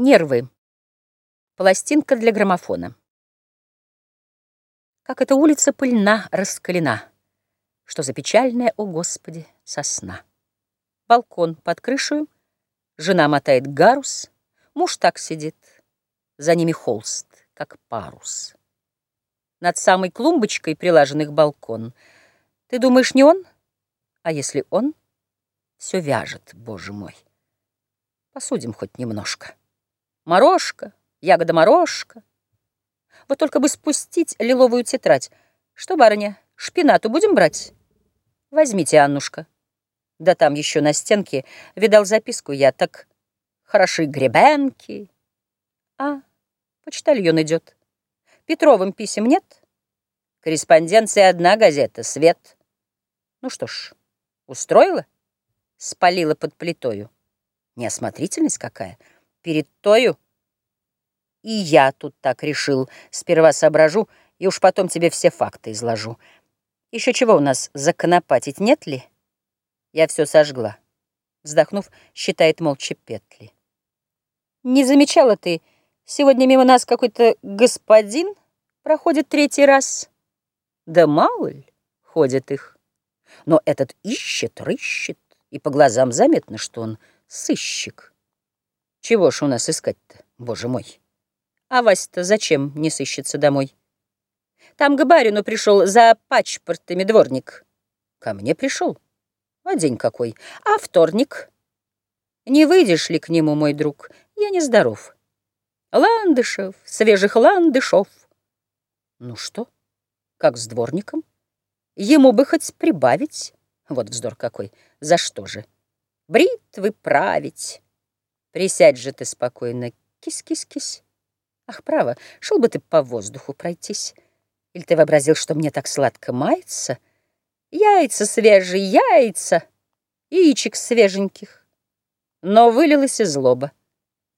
Нервы. Пластинка для граммофона. Как эта улица пыльна, раскалена, Что за печальная, о Господи, сосна. Балкон под крышей, жена мотает гарус, Муж так сидит, за ними холст, как парус. Над самой клумбочкой прилаженных балкон. Ты думаешь, не он? А если он, все вяжет, боже мой. Посудим хоть немножко. Морожка, ягода-морожка. Вот только бы спустить лиловую тетрадь. Что, барыня, шпинату будем брать? Возьмите, Аннушка. Да там еще на стенке видал записку я, так хороши гребенки. А, почтальон идет. Петровым писем нет? Корреспонденция одна газета, свет. Ну что ж, устроила? Спалила под плитою. Неосмотрительность какая — перед тою. И я тут так решил. Сперва соображу, и уж потом тебе все факты изложу. Еще чего у нас законопатить нет ли? Я все сожгла. Вздохнув, считает молча петли. Не замечала ты, сегодня мимо нас какой-то господин проходит третий раз? Да мало ли, ходят их. Но этот ищет, рыщет, и по глазам заметно, что он сыщик. Чего ж у нас искать-то, боже мой? А Вася-то зачем не сыщется домой? Там к барину пришел за пачпортами дворник. Ко мне пришел. А день какой? А вторник? Не выйдешь ли к нему, мой друг? Я не здоров. Ландышев, свежих ландышов. Ну что, как с дворником? Ему бы хоть прибавить. Вот вздор какой. За что же? Бритвы править. Присядь же ты спокойно, кись-кись-кись. Ах, право, шел бы ты по воздуху пройтись. Или ты вообразил, что мне так сладко мается? Яйца свежие, яйца, яичек свеженьких. Но вылилась и злоба.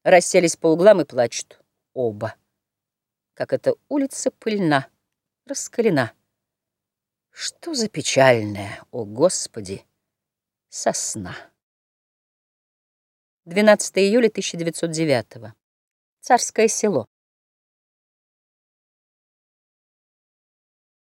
Расселись по углам и плачут оба. Как эта улица пыльна, раскалена. Что за печальная, о Господи, сосна. 12 июля 1909 Царское село.